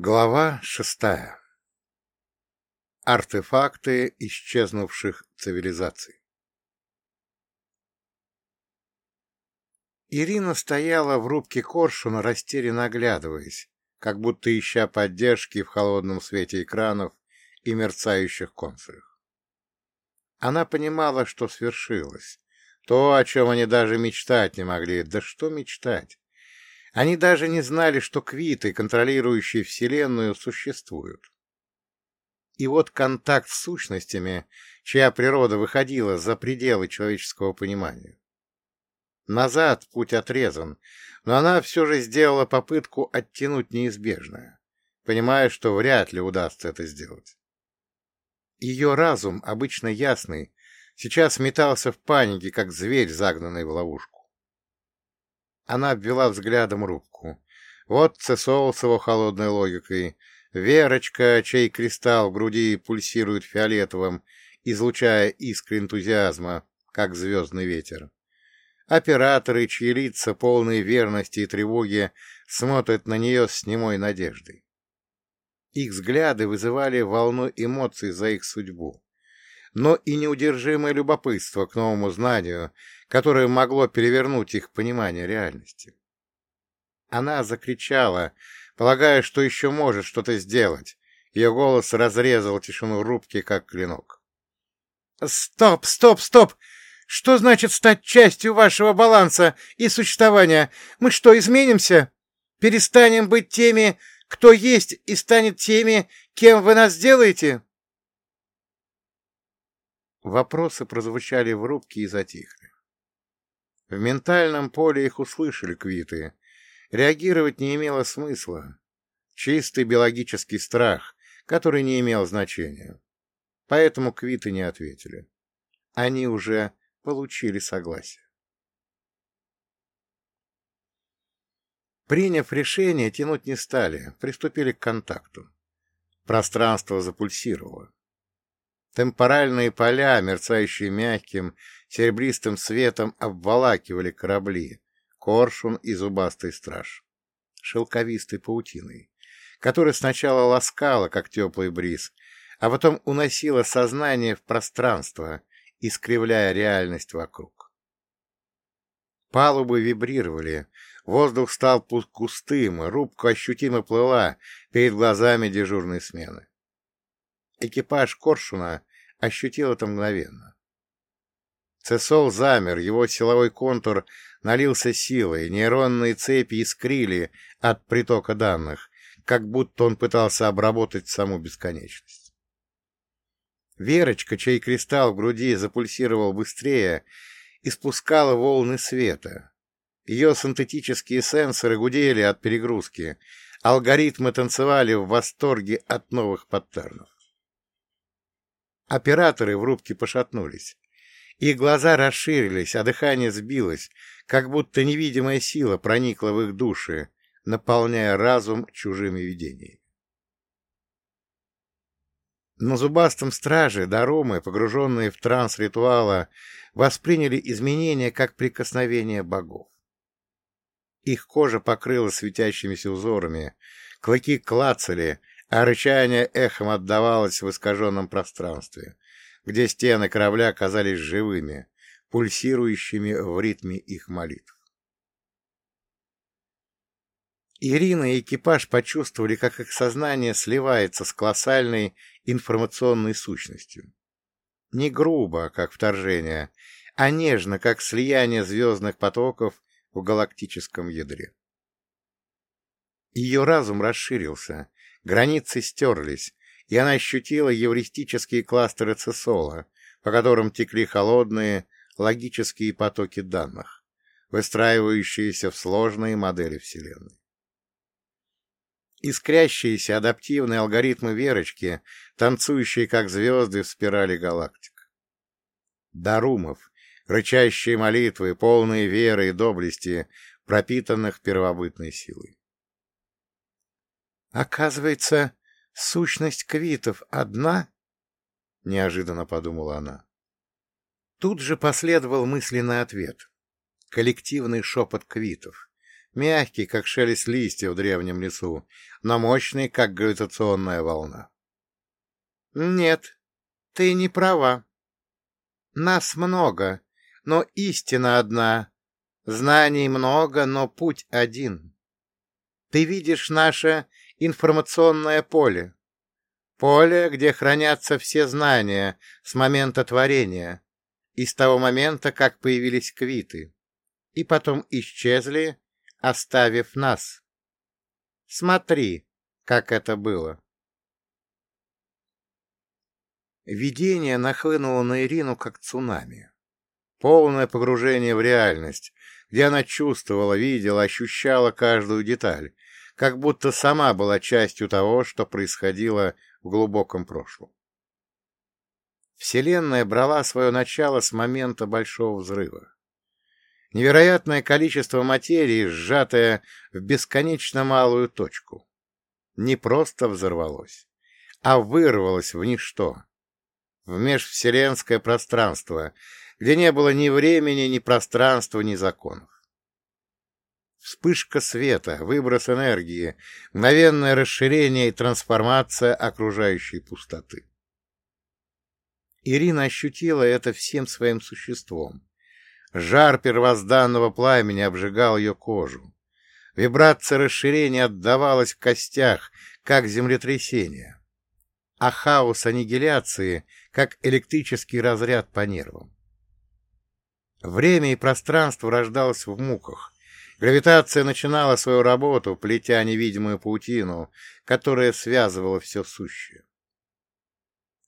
Глава шестая. Артефакты исчезнувших цивилизаций. Ирина стояла в рубке коршуна, растерянно оглядываясь, как будто ища поддержки в холодном свете экранов и мерцающих консолях. Она понимала, что свершилось, то, о чем они даже мечтать не могли. Да что мечтать? Они даже не знали, что квиты, контролирующие Вселенную, существуют. И вот контакт с сущностями, чья природа выходила за пределы человеческого понимания. Назад путь отрезан, но она все же сделала попытку оттянуть неизбежное, понимая, что вряд ли удастся это сделать. Ее разум, обычно ясный, сейчас метался в панике, как зверь, загнанный в ловушку. Она обвела взглядом рубку. Вот Цесол с его холодной логикой, Верочка, чей кристалл в груди пульсирует фиолетовым, излучая искры энтузиазма, как звездный ветер. Операторы, чьи лица, полные верности и тревоги, смотрят на нее с немой надеждой. Их взгляды вызывали волну эмоций за их судьбу, но и неудержимое любопытство к новому знанию, которое могло перевернуть их понимание реальности. Она закричала, полагая, что еще может что-то сделать. Ее голос разрезал тишину рубки, как клинок. «Стоп, стоп, стоп! Что значит стать частью вашего баланса и существования? Мы что, изменимся? Перестанем быть теми, кто есть, и станет теми, кем вы нас сделаете?» Вопросы прозвучали в рубке и затихли. В ментальном поле их услышали квиты. Реагировать не имело смысла. Чистый биологический страх, который не имел значения. Поэтому квиты не ответили. Они уже получили согласие. Приняв решение, тянуть не стали, приступили к контакту. Пространство запульсировало. Темпоральные поля, мерцающие мягким, серебристым светом, обволакивали корабли, коршун и зубастый страж, шелковистой паутиной, которая сначала ласкала, как теплый бриз, а потом уносила сознание в пространство, искривляя реальность вокруг. Палубы вибрировали, воздух стал густым, рубка ощутимо плыла перед глазами дежурной смены. Экипаж Коршуна ощутил это мгновенно. Цесол замер, его силовой контур налился силой, нейронные цепи искрили от притока данных, как будто он пытался обработать саму бесконечность. Верочка, чей кристалл в груди запульсировал быстрее, испускала волны света. Ее синтетические сенсоры гудели от перегрузки, алгоритмы танцевали в восторге от новых паттернов. Операторы в рубке пошатнулись. Их глаза расширились, а дыхание сбилось, как будто невидимая сила проникла в их души, наполняя разум чужими видениями. На зубастом страже Дарумы, погруженные в транс ритуала, восприняли изменения как прикосновение богов. Их кожа покрылась светящимися узорами, клыки клацали, а рычание эхом отдавалось в искаженном пространстве, где стены корабля казались живыми, пульсирующими в ритме их молитв. Ирина и экипаж почувствовали, как их сознание сливается с колоссальной информационной сущностью. Не грубо, как вторжение, а нежно, как слияние звездных потоков в галактическом ядре. Ее разум расширился, Границы стерлись, и она ощутила евристические кластеры цесола, по которым текли холодные логические потоки данных, выстраивающиеся в сложные модели Вселенной. Искрящиеся адаптивные алгоритмы Верочки, танцующие как звезды в спирали галактик. Дарумов, рычащие молитвы, полные веры и доблести, пропитанных первобытной силой. Оказывается, сущность квитов одна? Неожиданно подумала она. Тут же последовал мысленный ответ. Коллективный шепот квитов. мягкий, как шелест листьев в древнем лесу, но мощный, как гравитационная волна. Нет, ты не права. Нас много, но истина одна. Знаний много, но путь один. Ты видишь наше информационное поле. Поле, где хранятся все знания с момента творения, и с того момента, как появились квиты, и потом исчезли, оставив нас. Смотри, как это было. Видение нахлынуло на Ирину как цунами. Полное погружение в реальность, где она чувствовала, видела, ощущала каждую деталь, как будто сама была частью того, что происходило в глубоком прошлом. Вселенная брала свое начало с момента Большого Взрыва. Невероятное количество материи, сжатое в бесконечно малую точку, не просто взорвалось, а вырвалось в ничто, в межвселенское пространство, где не было ни времени, ни пространства, ни законов. Вспышка света, выброс энергии, мгновенное расширение и трансформация окружающей пустоты. Ирина ощутила это всем своим существом. Жар первозданного пламени обжигал ее кожу. Вибрация расширения отдавалась в костях, как землетрясение, а хаос аннигиляции, как электрический разряд по нервам. Время и пространство рождалось в муках, Гравитация начинала свою работу, плетя невидимую паутину, которая связывала все сущее.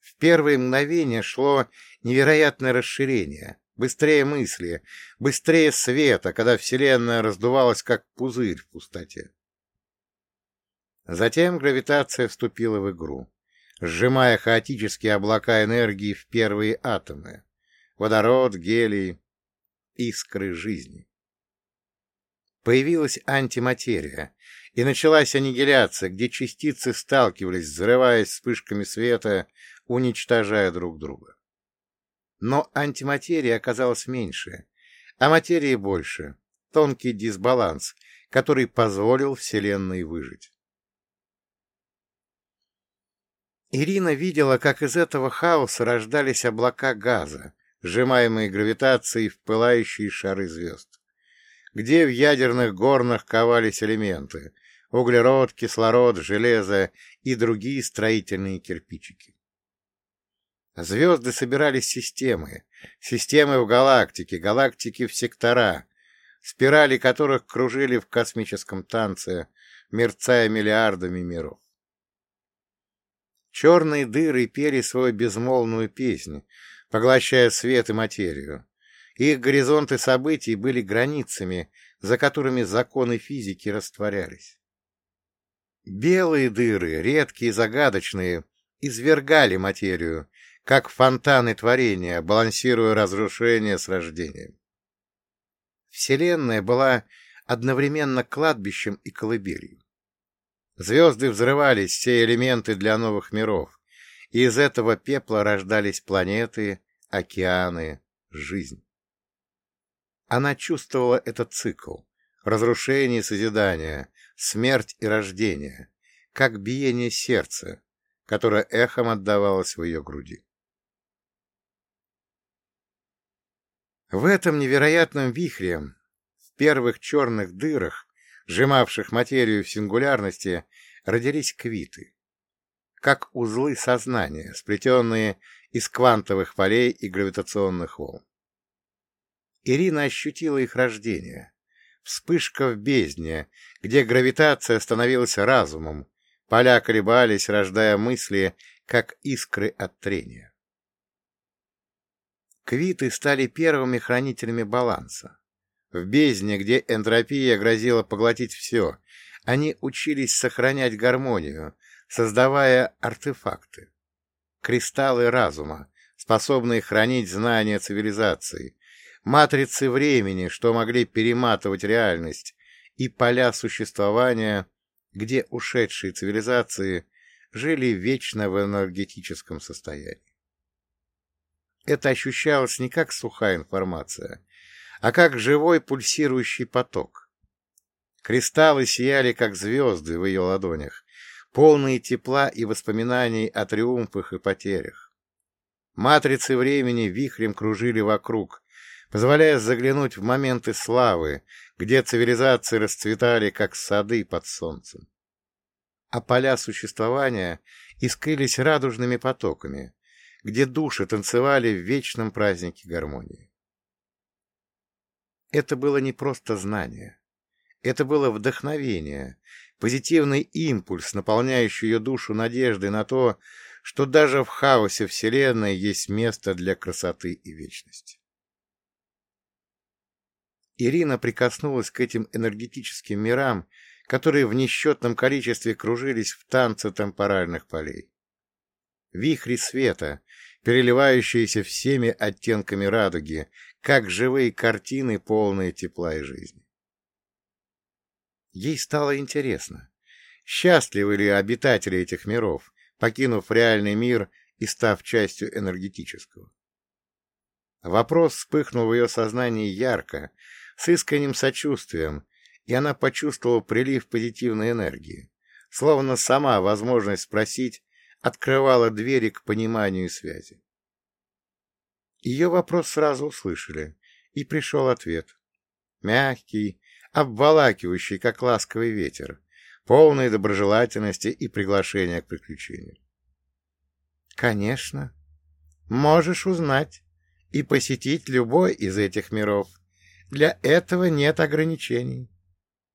В первые мгновения шло невероятное расширение, быстрее мысли, быстрее света, когда Вселенная раздувалась, как пузырь в пустоте. Затем гравитация вступила в игру, сжимая хаотические облака энергии в первые атомы — водород, гелий, искры жизни. Появилась антиматерия, и началась аннигиляция, где частицы сталкивались, взрываясь вспышками света, уничтожая друг друга. Но антиматерия оказалась меньше, а материи больше, тонкий дисбаланс, который позволил Вселенной выжить. Ирина видела, как из этого хаоса рождались облака газа, сжимаемые гравитацией в пылающие шары звезд где в ядерных горнах ковались элементы — углерод, кислород, железо и другие строительные кирпичики. Звезды собирались системы, системы в галактике, галактики в сектора, спирали которых кружили в космическом танце, мерцая миллиардами миров. Черные дыры пели свою безмолвную песнь, поглощая свет и материю, их горизонты событий были границами, за которыми законы физики растворялись. Белые дыры, редкие и загадочные, извергали материю, как фонтаны творения, балансируя разрушение с рождением. Вселенная была одновременно кладбищем и колыбелью. Звезды взрывались, все элементы для новых миров, и из этого пепла рождались планеты, океаны, жизнь. Она чувствовала этот цикл — разрушение и созидание, смерть и рождение, как биение сердца, которое эхом отдавалось в ее груди. В этом невероятном вихре, в первых черных дырах, сжимавших материю в сингулярности, родились квиты, как узлы сознания, сплетенные из квантовых полей и гравитационных волн. Ирина ощутила их рождение. Вспышка в бездне, где гравитация становилась разумом, поля колебались, рождая мысли, как искры от трения. Квиты стали первыми хранителями баланса. В бездне, где энтропия грозила поглотить все, они учились сохранять гармонию, создавая артефакты. Кристаллы разума, способные хранить знания цивилизации, матрицы времени, что могли перематывать реальность, и поля существования, где ушедшие цивилизации жили вечно в энергетическом состоянии. Это ощущалось не как сухая информация, а как живой пульсирующий поток. Кристаллы сияли, как звезды в ее ладонях, полные тепла и воспоминаний о триумфах и потерях. Матрицы времени вихрем кружили вокруг, позволяя заглянуть в моменты славы, где цивилизации расцветали, как сады под солнцем. А поля существования искрились радужными потоками, где души танцевали в вечном празднике гармонии. Это было не просто знание. Это было вдохновение, позитивный импульс, наполняющий ее душу надеждой на то, что даже в хаосе Вселенной есть место для красоты и вечности. Ирина прикоснулась к этим энергетическим мирам, которые в несчетном количестве кружились в танце темпоральных полей. Вихри света, переливающиеся всеми оттенками радуги, как живые картины, полные тепла и жизни. Ей стало интересно, счастливы ли обитатели этих миров, покинув реальный мир и став частью энергетического. Вопрос вспыхнул в ее сознании ярко, с искренним сочувствием, и она почувствовала прилив позитивной энергии, словно сама возможность спросить открывала двери к пониманию и связи. Ее вопрос сразу услышали, и пришел ответ. Мягкий, обволакивающий, как ласковый ветер, полный доброжелательности и приглашения к приключению. «Конечно. Можешь узнать и посетить любой из этих миров, для этого нет ограничений.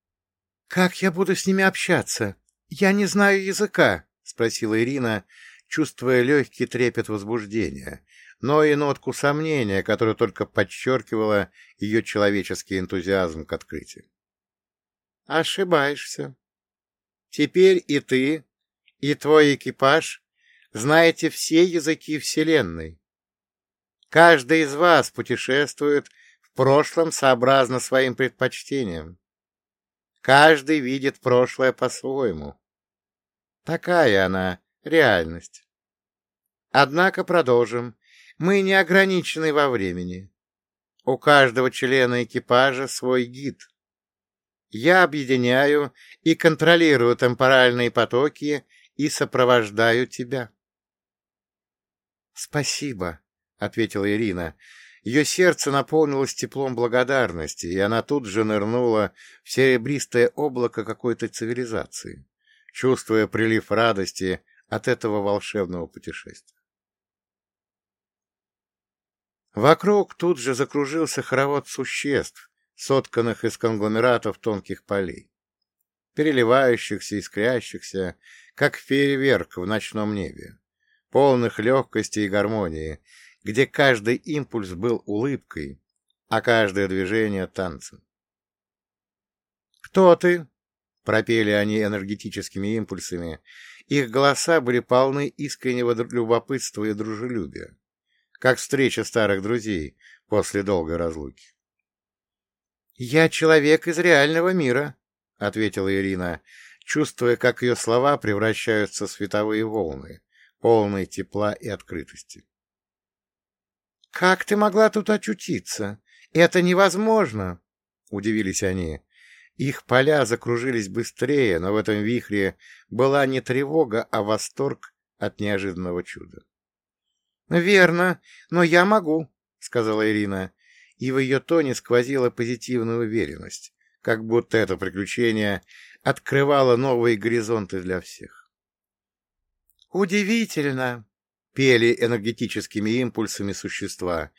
— Как я буду с ними общаться? Я не знаю языка, — спросила Ирина, чувствуя легкий трепет возбуждения, но и нотку сомнения, которая только подчеркивала ее человеческий энтузиазм к открытию. — Ошибаешься. Теперь и ты, и твой экипаж знаете все языки Вселенной. Каждый из вас путешествует прошлом сообразно своим предпочтениям. Каждый видит прошлое по-своему. Такая она, реальность. Однако продолжим. Мы не ограничены во времени. У каждого члена экипажа свой гид. Я объединяю и контролирую темпоральные потоки и сопровождаю тебя. — Спасибо, — ответила Ирина, ее сердце наполнилось теплом благодарности, и она тут же нырнула в серебристое облако какой-то цивилизации, чувствуя прилив радости от этого волшебного путешествия. Вокруг тут же закружился хоровод существ, сотканных из конгломератов тонких полей, переливающихся, искрящихся, как фейерверк в ночном небе, полных легкости и гармонии, где каждый импульс был улыбкой, а каждое движение — танцем. «Кто ты?» — пропели они энергетическими импульсами. Их голоса были полны искреннего любопытства и дружелюбия, как встреча старых друзей после долгой разлуки. «Я человек из реального мира», — ответила Ирина, чувствуя, как ее слова превращаются в световые волны, полные тепла и открытости. «Как ты могла тут очутиться? Это невозможно!» — удивились они. Их поля закружились быстрее, но в этом вихре была не тревога, а восторг от неожиданного чуда. «Верно, но я могу», — сказала Ирина, и в ее тоне сквозила позитивная уверенность, как будто это приключение открывало новые горизонты для всех. «Удивительно!» Пели энергетическими импульсами существа.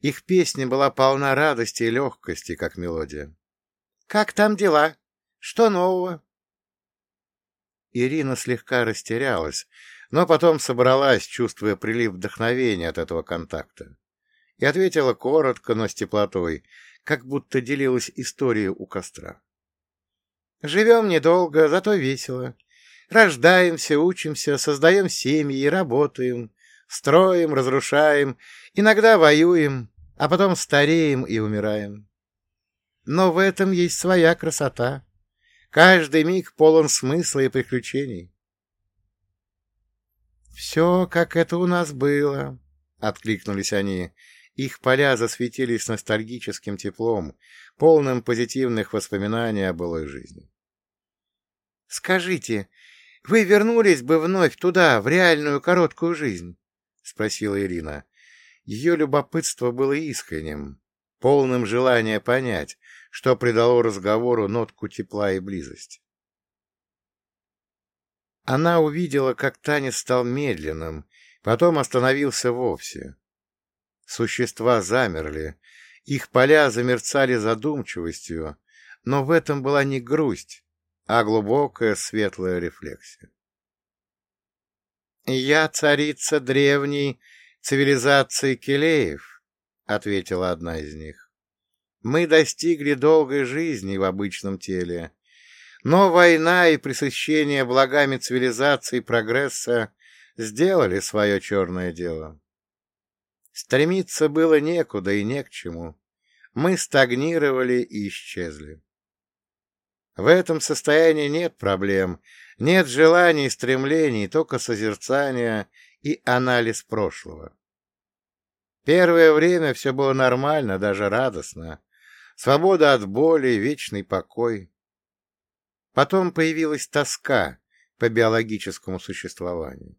Их песня была полна радости и легкости, как мелодия. «Как там дела? Что нового?» Ирина слегка растерялась, но потом собралась, чувствуя прилив вдохновения от этого контакта, и ответила коротко, но с теплотой, как будто делилась историей у костра. «Живем недолго, зато весело. Рождаемся, учимся, создаем семьи и работаем. Строим, разрушаем, иногда воюем, а потом стареем и умираем. Но в этом есть своя красота. Каждый миг полон смысла и приключений. «Все, как это у нас было», — откликнулись они, их поля засветились ностальгическим теплом, полным позитивных воспоминаний о былой жизни. «Скажите, вы вернулись бы вновь туда, в реальную короткую жизнь?» — спросила Ирина. Ее любопытство было искренним, полным желания понять, что придало разговору нотку тепла и близости. Она увидела, как танец стал медленным, потом остановился вовсе. Существа замерли, их поля замерцали задумчивостью, но в этом была не грусть, а глубокая светлая рефлексия. «Я царица древней цивилизации Келеев», — ответила одна из них. «Мы достигли долгой жизни в обычном теле, но война и пресыщение благами цивилизации и прогресса сделали свое черное дело. Стремиться было некуда и не к чему. Мы стагнировали и исчезли. В этом состоянии нет проблем, нет желаний и стремлений, только созерцание и анализ прошлого. Первое время все было нормально, даже радостно. Свобода от боли, вечный покой. Потом появилась тоска по биологическому существованию.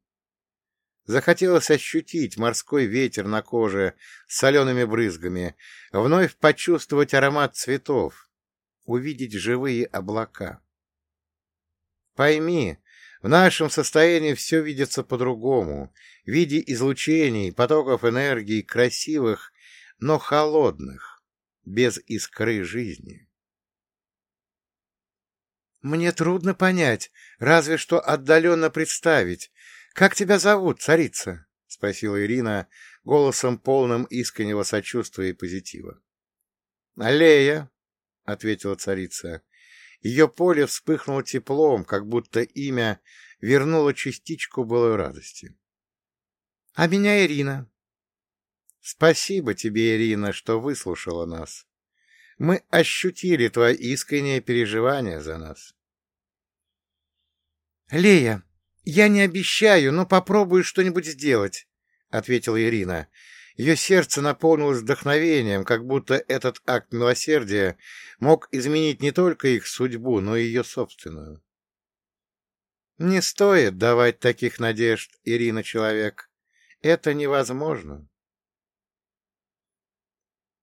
Захотелось ощутить морской ветер на коже с солеными брызгами, вновь почувствовать аромат цветов, увидеть живые облака. Пойми, в нашем состоянии все видится по-другому, в виде излучений, потоков энергии, красивых, но холодных, без искры жизни. Мне трудно понять, разве что отдаленно представить, «Как тебя зовут, царица?» — спросила Ирина голосом полным искреннего сочувствия и позитива. «Аллея», — ответила царица. Ее поле вспыхнуло теплом, как будто имя вернуло частичку былой радости. — А меня Ирина. — Спасибо тебе, Ирина, что выслушала нас. Мы ощутили твое искреннее переживание за нас. — Лея, «Я не обещаю, но попробую что-нибудь сделать», — ответила Ирина. Ее сердце наполнилось вдохновением, как будто этот акт милосердия мог изменить не только их судьбу, но и ее собственную. «Не стоит давать таких надежд, Ирина, человек. Это невозможно».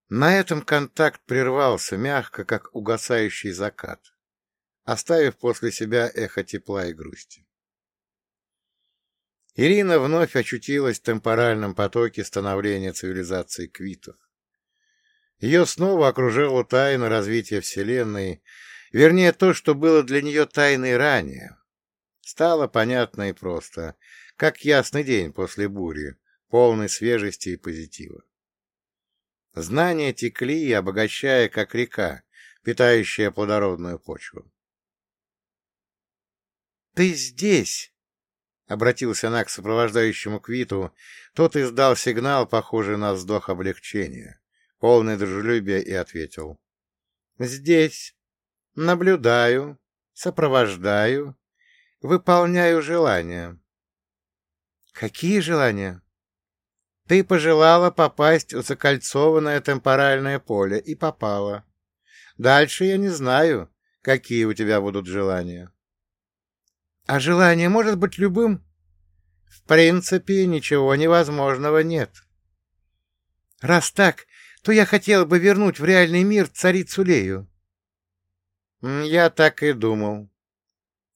На этом контакт прервался мягко, как угасающий закат, оставив после себя эхо тепла и грусти. Ирина вновь очутилась в темпоральном потоке становления цивилизации квитов. Ее снова окружала тайна развития Вселенной, вернее, то, что было для нее тайной ранее. Стало понятно и просто, как ясный день после бури, полной свежести и позитива. Знания текли, обогащая, как река, питающая плодородную почву. «Ты здесь!» Обратился она к сопровождающему Квиту, тот издал сигнал, похожий на вздох облегчения, полный дружелюбия, и ответил. — Здесь. Наблюдаю, сопровождаю, выполняю желания. — Какие желания? — Ты пожелала попасть в закольцованное темпоральное поле и попала. Дальше я не знаю, какие у тебя будут желания. — а желание может быть любым? В принципе, ничего невозможного нет. Раз так, то я хотел бы вернуть в реальный мир царицу Лею. Я так и думал.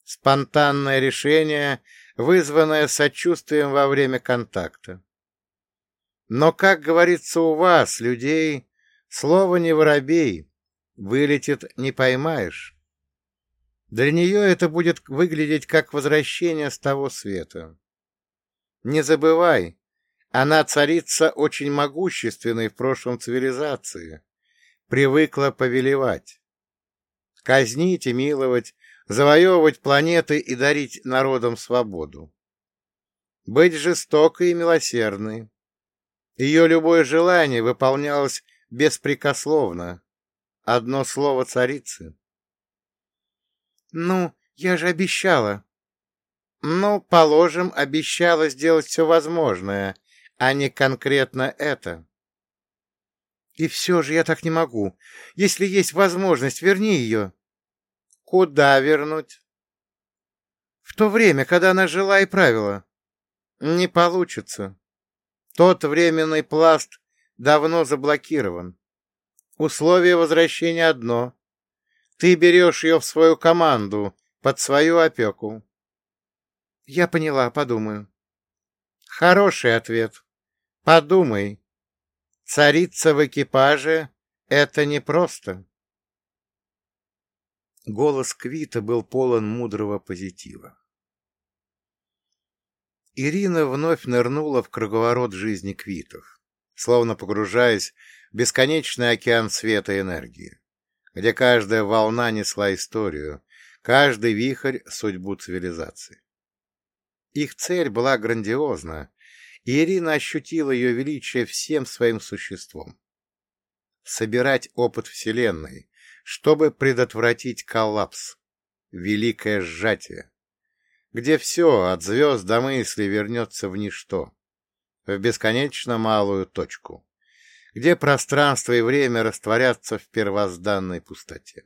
Спонтанное решение, вызванное сочувствием во время контакта. Но, как говорится у вас, людей, слово не воробей, вылетит не поймаешь. Для нее это будет выглядеть как возвращение с того света. Не забывай, она царица очень могущественной в прошлом цивилизации, привыкла повелевать. Казнить и миловать, завоевывать планеты и дарить народам свободу. Быть жестокой и милосердной. Ее любое желание выполнялось беспрекословно. Одно слово царицы. «Ну, я же обещала». «Ну, положим, обещала сделать все возможное, а не конкретно это». И все же я так не могу. Если есть возможность, верни ее. Куда вернуть? В то время, когда она жила и правила. Не получится. Тот временный пласт давно заблокирован. Условие возвращения одно. Ты берешь ее в свою команду, под свою опеку. Я поняла, подумаю. Хороший ответ. Подумай. Царица в экипаже — это непросто. Голос Квита был полон мудрого позитива. Ирина вновь нырнула в круговорот жизни Квитов, словно погружаясь в бесконечный океан света и энергии, где каждая волна несла историю, каждый вихрь — судьбу цивилизации. Их цель была грандиозна, и Ирина ощутила ее величие всем своим существом. Собирать опыт Вселенной, чтобы предотвратить коллапс, великое сжатие, где все от звезд до мысли вернется в ничто, в бесконечно малую точку, где пространство и время растворятся в первозданной пустоте.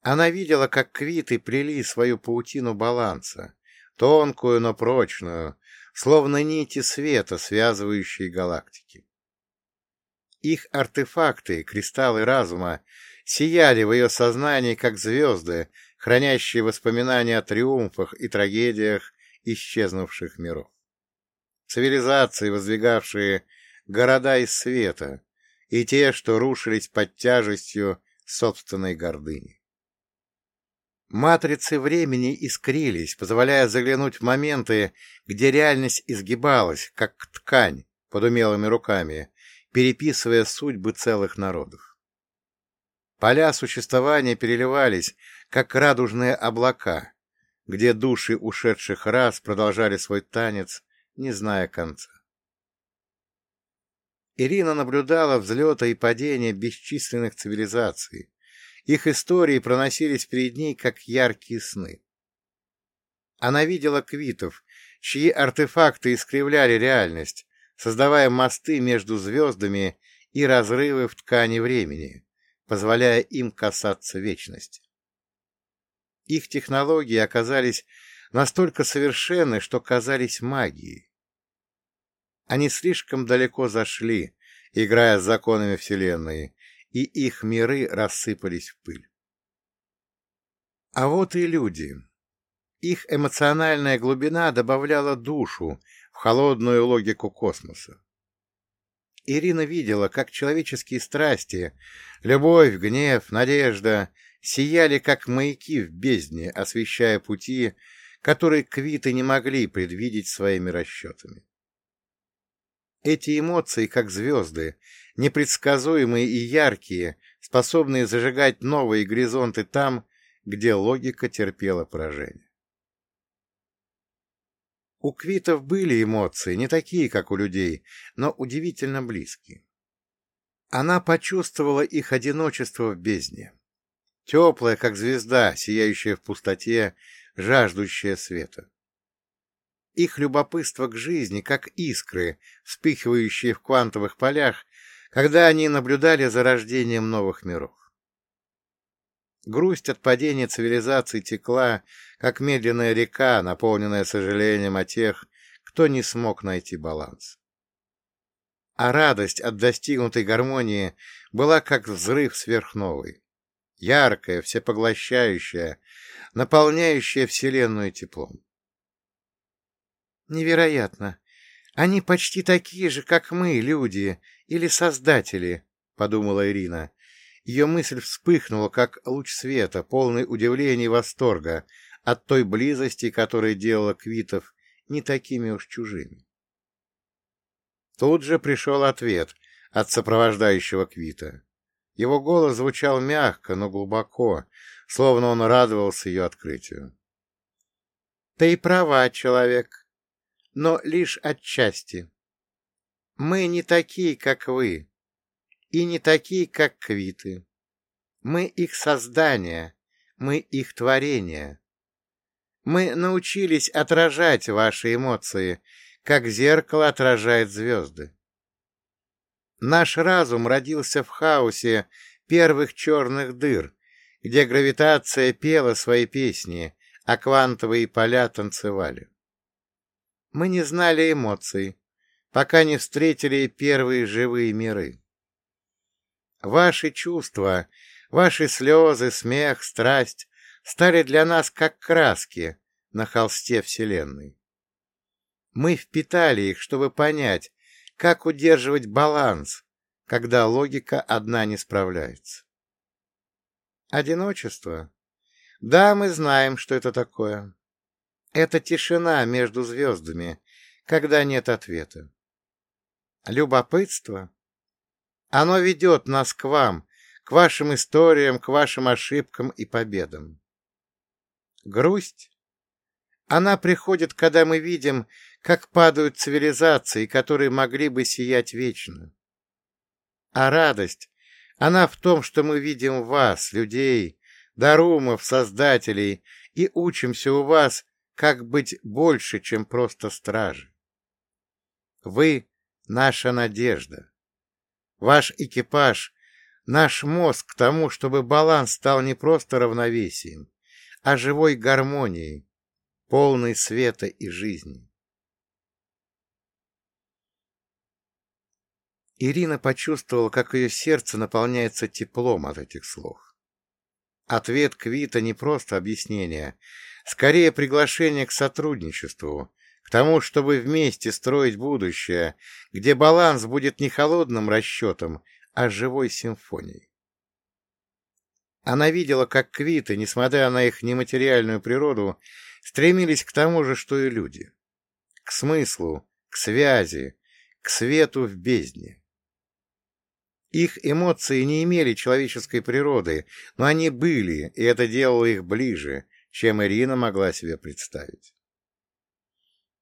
Она видела, как квиты плели свою паутину баланса, тонкую, но прочную, словно нити света, связывающие галактики. Их артефакты, кристаллы разума, сияли в ее сознании, как звезды, хранящие воспоминания о триумфах и трагедиях исчезнувших миров. Цивилизации, воздвигавшие города из света, и те, что рушились под тяжестью собственной гордыни. Матрицы времени искрились, позволяя заглянуть в моменты, где реальность изгибалась, как ткань, под умелыми руками, переписывая судьбы целых народов. Поля существования переливались, как радужные облака, где души ушедших раз продолжали свой танец, не зная конца. Ирина наблюдала взлеты и падения бесчисленных цивилизаций, их истории проносились перед ней, как яркие сны. Она видела квитов, чьи артефакты искривляли реальность, создавая мосты между звездами и разрывы в ткани времени, позволяя им касаться вечности. Их технологии оказались настолько совершенны, что казались магией. Они слишком далеко зашли, играя с законами Вселенной, и их миры рассыпались в пыль. А вот и люди. Их эмоциональная глубина добавляла душу в холодную логику космоса. Ирина видела, как человеческие страсти, любовь, гнев, надежда сияли, как маяки в бездне, освещая пути, которые квиты не могли предвидеть своими расчетами. Эти эмоции, как звезды, непредсказуемые и яркие, способные зажигать новые горизонты там, где логика терпела поражение. У квитов были эмоции, не такие, как у людей, но удивительно близкие. Она почувствовала их одиночество в бездне. Теплая, как звезда, сияющая в пустоте, жаждущая света. Их любопытство к жизни, как искры, вспыхивающие в квантовых полях, когда они наблюдали за рождением новых миров. Грусть от падения цивилизации текла, как медленная река, наполненная сожалением о тех, кто не смог найти баланс. А радость от достигнутой гармонии была как взрыв сверхновой, яркая, всепоглощающая, наполняющая Вселенную теплом. Невероятно! Они почти такие же, как мы, люди, или создатели, — подумала Ирина. Ее мысль вспыхнула, как луч света, полный удивления и восторга от той близости, которая делала Квитов не такими уж чужими. Тут же пришел ответ от сопровождающего Квита. Его голос звучал мягко, но глубоко, словно он радовался ее открытию. — Ты права, человек, но лишь отчасти. Мы не такие, как вы, и не такие, как квиты. Мы их создание, мы их творение. Мы научились отражать ваши эмоции, как зеркало отражает звезды. Наш разум родился в хаосе первых черных дыр, где гравитация пела свои песни, а квантовые поля танцевали. Мы не знали эмоций, пока не встретили первые живые миры. Ваши чувства, ваши слезы, смех, страсть стали для нас как краски на холсте Вселенной. Мы впитали их, чтобы понять, как удерживать баланс, когда логика одна не справляется. Одиночество? Да, мы знаем, что это такое. Это тишина между звездами, когда нет ответа. Любопытство? Оно ведет нас к вам, к вашим историям, к вашим ошибкам и победам. Грусть? Она приходит, когда мы видим, как падают цивилизации, которые могли бы сиять вечно. А радость, она в том, что мы видим вас, людей, дарумов, создателей, и учимся у вас, как быть больше, чем просто стражи. Вы — наша надежда. Ваш экипаж — наш мозг к тому, чтобы баланс стал не просто равновесием, а живой гармонией, полной света и жизни. Ирина почувствовала, как ее сердце наполняется теплом от этих слов. Ответ Квита не просто объяснение, скорее приглашение к сотрудничеству, к тому, чтобы вместе строить будущее, где баланс будет не холодным расчетом, а живой симфонией. Она видела, как Квиты, несмотря на их нематериальную природу, стремились к тому же, что и люди. К смыслу, к связи, к свету в бездне. Их эмоции не имели человеческой природы, но они были, и это делало их ближе, чем Ирина могла себе представить.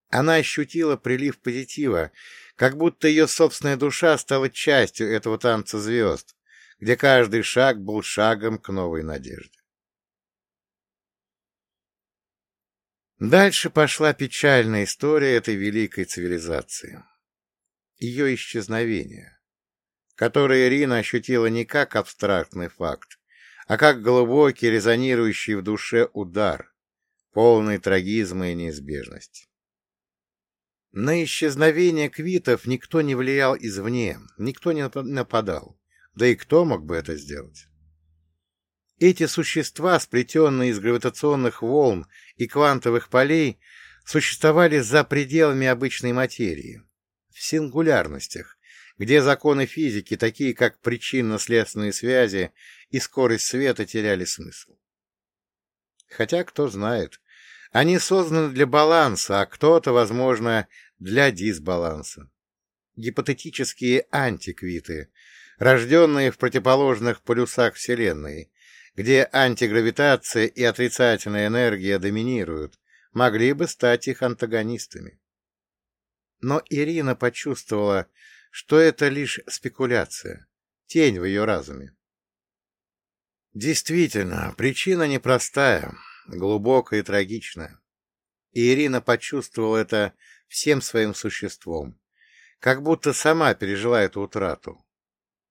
Она ощутила прилив позитива, как будто ее собственная душа стала частью этого танца звезд, где каждый шаг был шагом к новой надежде. Дальше пошла печальная история этой великой цивилизации. Ее исчезновение который Ирина ощутила не как абстрактный факт, а как глубокий, резонирующий в душе удар, полный трагизма и неизбежности. На исчезновение квитов никто не влиял извне, никто не нападал. Да и кто мог бы это сделать? Эти существа, сплетенные из гравитационных волн и квантовых полей, существовали за пределами обычной материи, в сингулярностях, где законы физики, такие как причинно-следственные связи и скорость света, теряли смысл. Хотя, кто знает, они созданы для баланса, а кто-то, возможно, для дисбаланса. Гипотетические антиквиты, рожденные в противоположных полюсах Вселенной, где антигравитация и отрицательная энергия доминируют, могли бы стать их антагонистами. Но Ирина почувствовала, что это лишь спекуляция, тень в ее разуме. Действительно, причина непростая, глубокая и трагичная. И Ирина почувствовала это всем своим существом, как будто сама пережила эту утрату.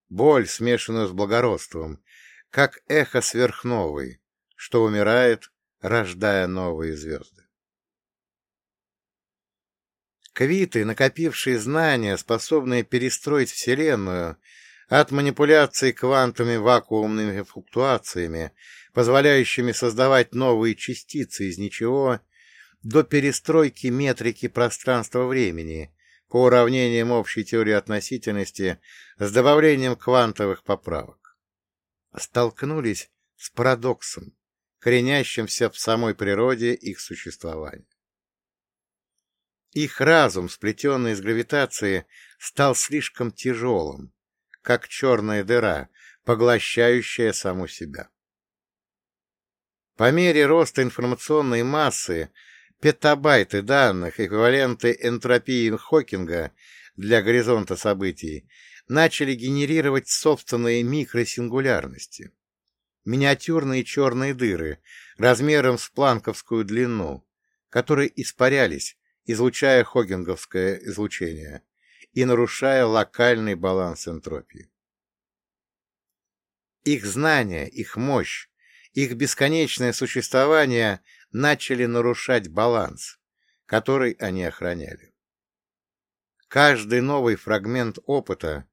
Боль, смешанную с благородством, как эхо сверхновой, что умирает, рождая новые звезды. Квиты, накопившие знания, способные перестроить Вселенную от манипуляций квантовыми вакуумными флуктуациями, позволяющими создавать новые частицы из ничего, до перестройки метрики пространства-времени по уравнениям общей теории относительности с добавлением квантовых поправок. Столкнулись с парадоксом, коренящимся в самой природе их существования. Их разум, сплетенный из гравитации, стал слишком тяжелым, как черная дыра, поглощающая саму себя. По мере роста информационной массы петабайты данных, эквиваленты энтропии Хокинга для горизонта событий, начали генерировать собственные микросингулярности. Миниатюрные черные дыры размером с планковскую длину, которые испарялись, излучая хогинговское излучение, и нарушая локальный баланс энтропии. Их знания, их мощь, их бесконечное существование начали нарушать баланс, который они охраняли. Каждый новый фрагмент опыта,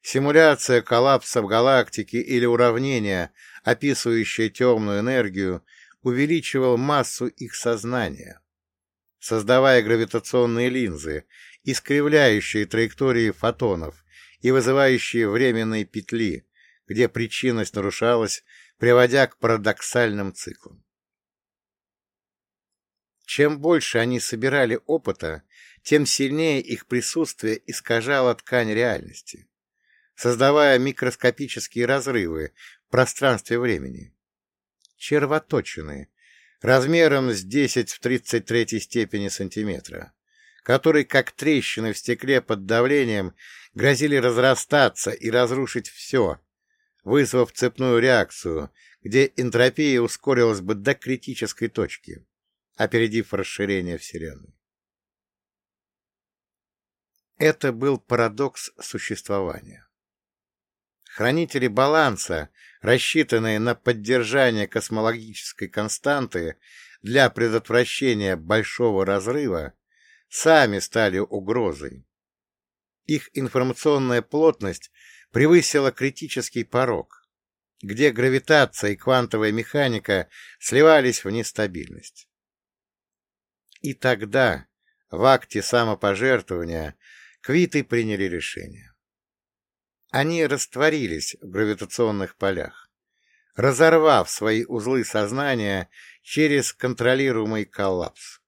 симуляция коллапса в галактике или уравнение, описывающее темную энергию, увеличивал массу их сознания, создавая гравитационные линзы, искривляющие траектории фотонов и вызывающие временные петли, где причинность нарушалась, приводя к парадоксальным циклам. Чем больше они собирали опыта, тем сильнее их присутствие искажало ткань реальности, создавая микроскопические разрывы в пространстве времени. Червоточины, размером с 10 в 33 степени сантиметра, которые, как трещины в стекле под давлением, грозили разрастаться и разрушить все, вызвав цепную реакцию, где энтропия ускорилась бы до критической точки опередив расширение Вселенной. Это был парадокс существования. Хранители баланса, рассчитанные на поддержание космологической константы для предотвращения большого разрыва, сами стали угрозой. Их информационная плотность превысила критический порог, где гравитация и квантовая механика сливались в нестабильность. И тогда, в акте самопожертвования, квиты приняли решение. Они растворились в гравитационных полях, разорвав свои узлы сознания через контролируемый коллапс.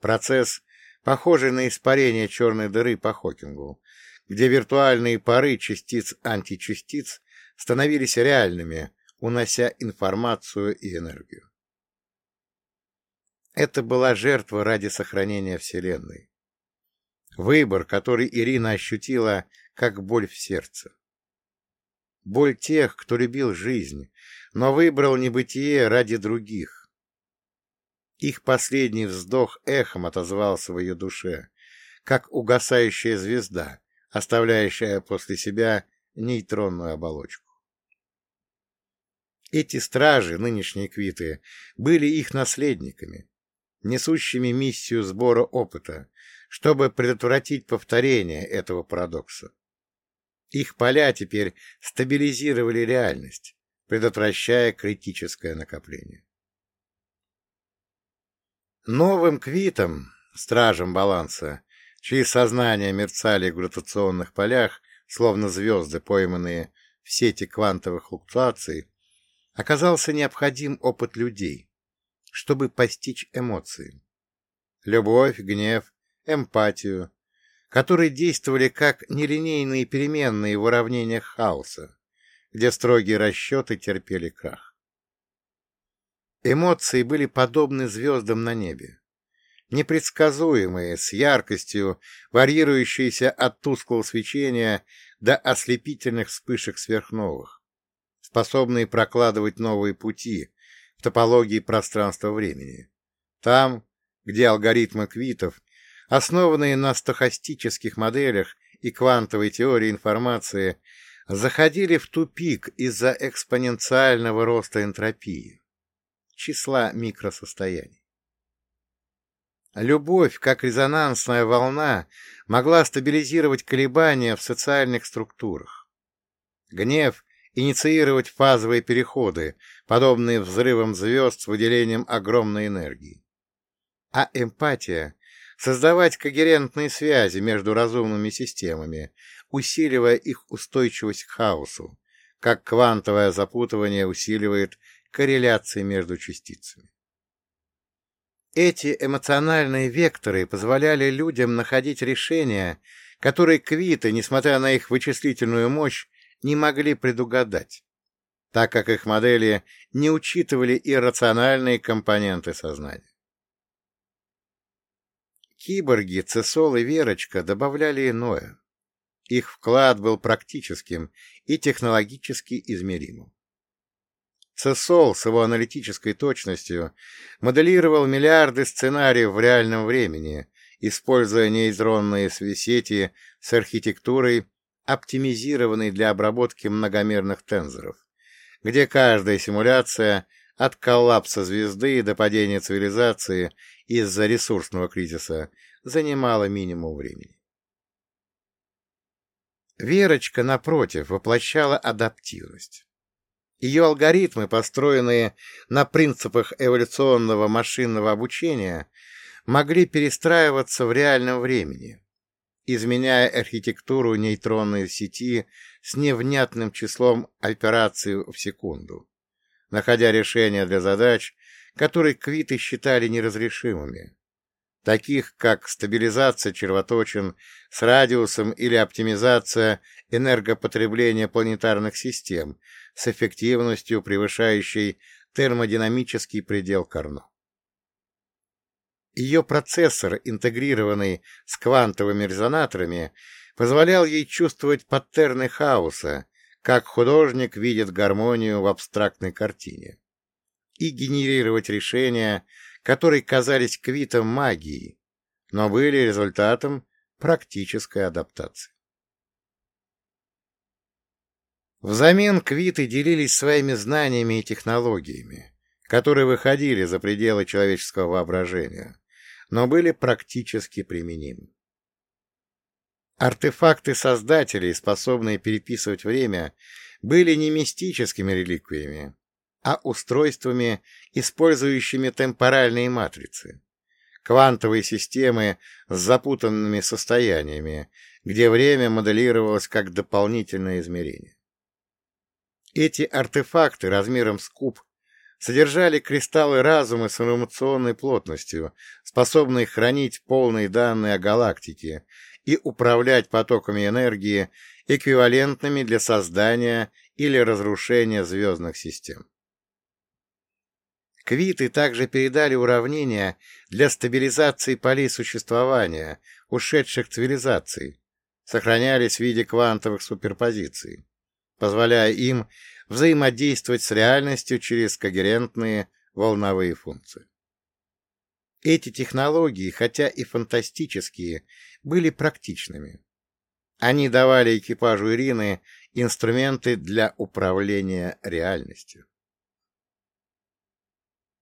Процесс, похожий на испарение черной дыры по Хокингу, где виртуальные пары частиц-античастиц становились реальными, унося информацию и энергию. Это была жертва ради сохранения Вселенной. Выбор, который Ирина ощутила, как боль в сердце. Боль тех, кто любил жизнь, но выбрал небытие ради других. Их последний вздох эхом отозвался в ее душе, как угасающая звезда, оставляющая после себя нейтронную оболочку. Эти стражи, нынешние квиты, были их наследниками, несущими миссию сбора опыта, чтобы предотвратить повторение этого парадокса. Их поля теперь стабилизировали реальность, предотвращая критическое накопление. Новым квитом, стражем баланса, чьи сознания мерцали в гравитационных полях, словно звезды, пойманные в сети квантовых флуктуаций, оказался необходим опыт людей, чтобы постичь эмоции. Любовь, гнев, эмпатию, которые действовали как нелинейные переменные в уравнениях хаоса, где строгие расчеты терпели крах. Эмоции были подобны звездам на небе, непредсказуемые, с яркостью, варьирующиеся от тусклого свечения до ослепительных вспышек сверхновых, способные прокладывать новые пути, в топологии пространства-времени. Там, где алгоритмы квитов, основанные на стохастических моделях и квантовой теории информации, заходили в тупик из-за экспоненциального роста энтропии, числа микросостояний. Любовь, как резонансная волна, могла стабилизировать колебания в социальных структурах. Гнев инициировать фазовые переходы, подобные взрывам звезд с выделением огромной энергии. А эмпатия — создавать когерентные связи между разумными системами, усиливая их устойчивость к хаосу, как квантовое запутывание усиливает корреляции между частицами. Эти эмоциональные векторы позволяли людям находить решения, которые квиты, несмотря на их вычислительную мощь, не могли предугадать, так как их модели не учитывали иррациональные компоненты сознания. Киборги, Цесол и Верочка добавляли иное. Их вклад был практическим и технологически измеримым. Цесол с его аналитической точностью моделировал миллиарды сценариев в реальном времени, используя нейтронные сети с архитектурой, оптимизированной для обработки многомерных тензоров, где каждая симуляция от коллапса звезды до падения цивилизации из-за ресурсного кризиса занимала минимум времени. Верочка, напротив, воплощала адаптивность. Ее алгоритмы, построенные на принципах эволюционного машинного обучения, могли перестраиваться в реальном времени, изменяя архитектуру нейтронной сети с невнятным числом операций в секунду, находя решения для задач, которые квиты считали неразрешимыми, таких как стабилизация червоточин с радиусом или оптимизация энергопотребления планетарных систем с эффективностью, превышающей термодинамический предел Карно. Ее процессор, интегрированный с квантовыми резонаторами, позволял ей чувствовать паттерны хаоса, как художник видит гармонию в абстрактной картине, и генерировать решения, которые казались квитом магии, но были результатом практической адаптации. Взамен квиты делились своими знаниями и технологиями, которые выходили за пределы человеческого воображения, но были практически применимы. Артефакты создателей, способные переписывать время, были не мистическими реликвиями, а устройствами, использующими темпоральные матрицы, квантовые системы с запутанными состояниями, где время моделировалось как дополнительное измерение. Эти артефакты размером с куб содержали кристаллы разума с информационной плотностью, способные хранить полные данные о галактике и управлять потоками энергии, эквивалентными для создания или разрушения звездных систем. Квиты также передали уравнения для стабилизации полей существования ушедших цивилизаций, сохранялись в виде квантовых суперпозиций, позволяя им взаимодействовать с реальностью через когерентные волновые функции. Эти технологии, хотя и фантастические, были практичными. Они давали экипажу Ирины инструменты для управления реальностью.